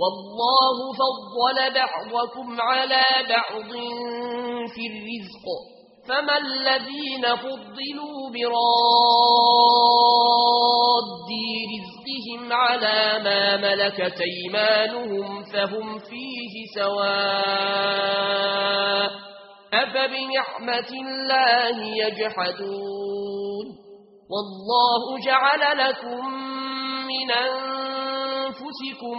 والله فضل بعضكم على بعض في الرزق. فما الذين فضلوا براد رزقهم على ما ملكت أيمانهم فهم فيه سواء أفبنعمة الله يجحدون. والله جعل لكم من أنفسكم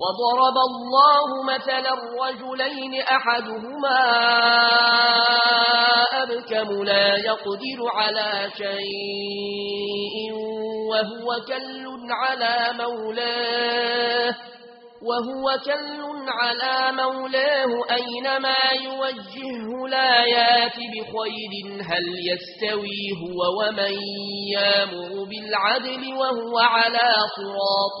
وضرب الله مثلا رجلين أحدهما أبكم لا يقدر على شيء وهو كل على مولاه وهو كل على مولاه أينما يوجهه لا ياتي بخير هل يستوي هو ومن يامر بالعدل وهو على صراط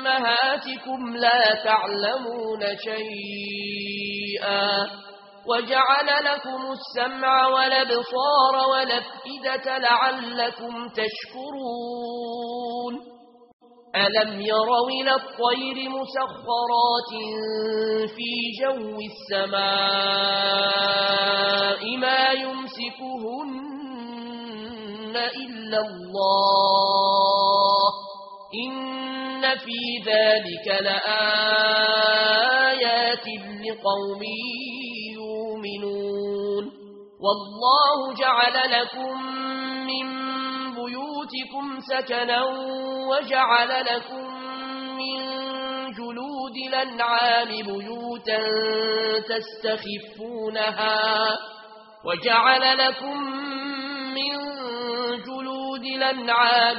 أمهاتكم لا تعلمون شيئا وجعل لكم السمع والأبصار والأفئدة لعلكم تشكرون. ألم يروا إلى الطير مسخرات في جو السماء ما يمسكهن إلا الله. إن في ذلك لآيات لقوم يؤمنون والله جعل لكم من وجعل لكم من جلود لنعام تستخفونها وجعل لكم من جلود لنعام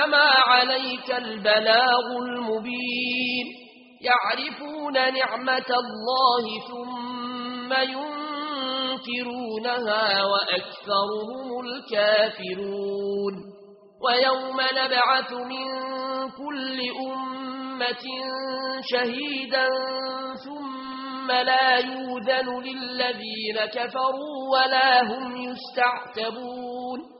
إنما عليك البلاغ المبين. يعرفون نعمة الله ثم ينكرونها وأكثرهم الكافرون. ويوم نبعث من كل أمة شهيدا ثم لا يوذن للذين كفروا ولا هم يستعتبون.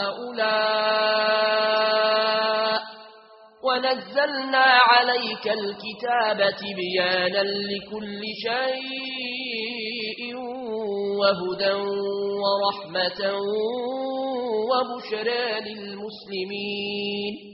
نزلنا عليك الكتاب بيانا لكل شيء وهدى ورحمة وبشرى للمسلمين